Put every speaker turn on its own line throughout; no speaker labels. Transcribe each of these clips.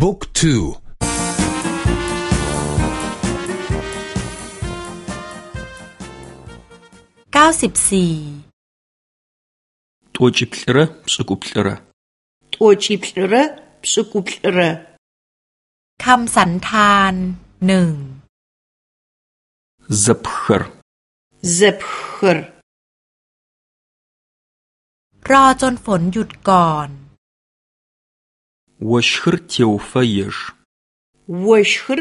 บุ๊กทูเก้าสิบสี่
ตัวจิบระสกุบพระ
ตัวจิบระสกุบพระ คำสันธาน หนึ่ง запхр запхр รอจนฝนหยุดก่อน
Ощхыр теуфэ еж.
Ощхыр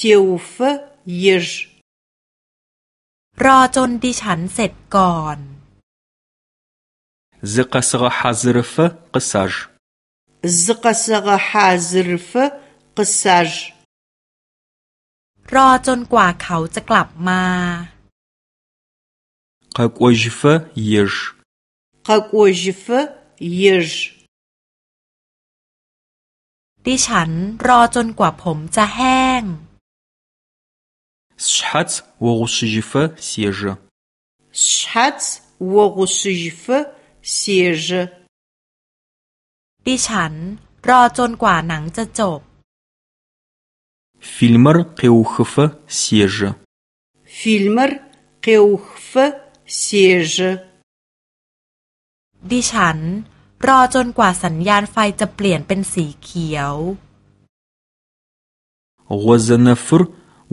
теуфэ еж. รอจนดิฉันเสร็จก่อน
зыкъэсыгъэ хьазырыфэ къысэж.
зыкъэсыгъэ хьазырыфэ къысэж. รอจนกว่าเขาจะกลับมา
къэкӏожьыфэ еж.
къэкӏожьыфэ еж. ดิฉันรอจนกว่าผมจะแห้ง Сшхьац
уогъушъыжьыфэ сежэ.
Сшхьац у о г ъ у ш ъ ы ж ดิฉันรอจนกว่าหนังจะจบ
Фильмыр къеухыфэ сежэ.
Фильмыр къеухыфэ сежэ. ดิฉันรอจนกว่าสัญญาณไฟจะเปลี่ยนเป็นสีเขียว
Гъозэнэфыр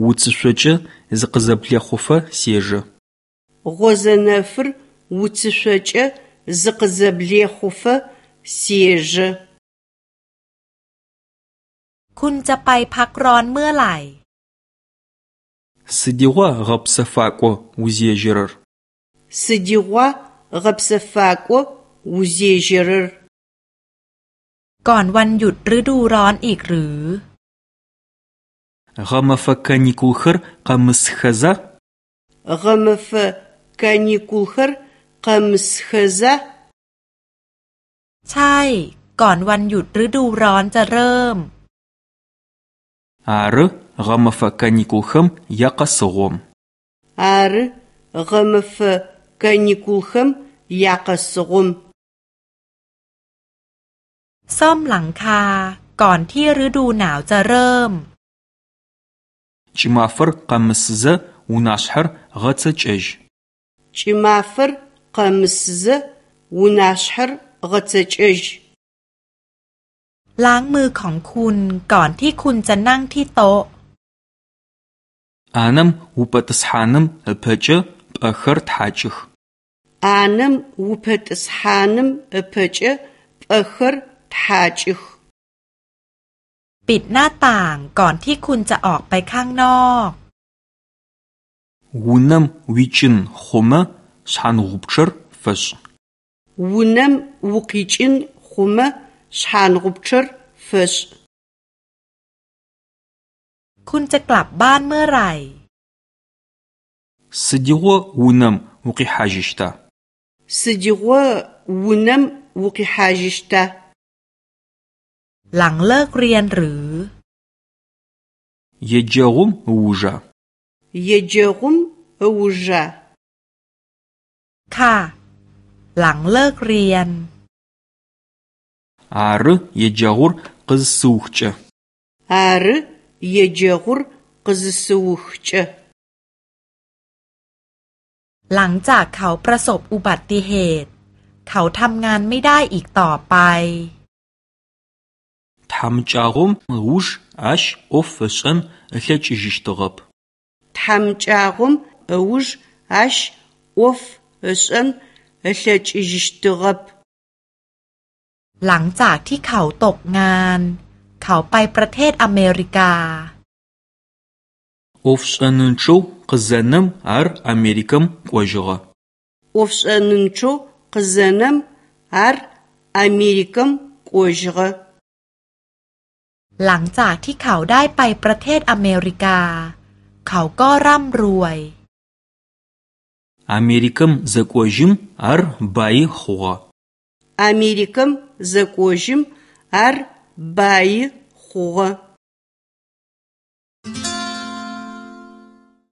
уцышъокӏэ зыкъызэблехъуфэ сежэ.
Гъозэнэфыр уцышъокӏэ зыкъызэблехъуфэ сежэ. คุณจะไปพักร้อนเมื่อไหร่
Сыдигъуа гъэпсэфакӏо узежьэрэр?
Сыдигъуа гъэпсэфакӏо узежьэрэр ก่อนวันหยุดฤดูร้อนอีกหรือ
Гъэмэфэ каникулхэр къэмысхэза?
Гъэмэфэ каникулхэр къэмысхэза? ใช่ ก่อนวันหยุดฤดูร้อนจะเริ่ม
Ары гъэмэфэ каникулхэм якъэсыгъом.
Ары гъэмэфэ каникулхэм якъэсыгъом. ซ่อมหลังคาก่อนที่ฤดูหนาวจะเริ่ม
ชิมาฟร์กัมซซอุนัชฮร์กัตซจิจ
ชิมาฟร์กัมซซอุนัชฮร์กัตซจิจล้างมือของคุณก่อนที่คุณจะนั่งที่โต๊ะ
อานัมอุปตสหานัมเอปจปะคร์ทัจิ
อานัมอุปตสหานัมเอปจปะคร์ท х ь а ปิดหน้าต่างก่อนที่คุณจะออกไปข้างนอก
วุนัมวิชินขุมะชันกุบชร์ฟช
วุนัมวุกิชินขุมะชันกุบชร์ฟชคุณจะกลับบ้านเมื่อไหร่
สจิววุนัมวุกิฮาจิชตา
สจิววุนัมวุกิฮาจิชตาหลังเลิกเรียนหรือ
เยเจรุมอูจา
เยเจรุมอูจาค่ะหลังเลิกเรียน
อารุเยเจรุรกซสูจ
อารุเยเจรุรกซสูจหลังจากเขาประสบอุบัติเหตุ เขาทำงานไม่ได้อีกต่อไป
тхьэмыкӏагъэм ыуж ащ ӏоф ышӏэн ылъэкӏыжьыщтыгъэп.
Тхьэмыкӏагъэм ыуж ащ ӏоф ышӏэн ылъэкӏыжьыщтыгъэп. หลังจากที่เขาตกงานเขาไปประเทศอเมริกา
ӏофшӏэнынчъэу къызэным ар Америкэм кӏожьыгъэ.
ӏофшӏэнынчъэу къызэным ар Америкэм кӏожьыгъэ. หลังจากที่เขาได้ไปประเทศอเมริกา เขาก็ร่ำรวย
อเมริกัมซะกวจิมอาร์บายฮัว
อเมริกัมซะกวจิมอาร์บายฮัว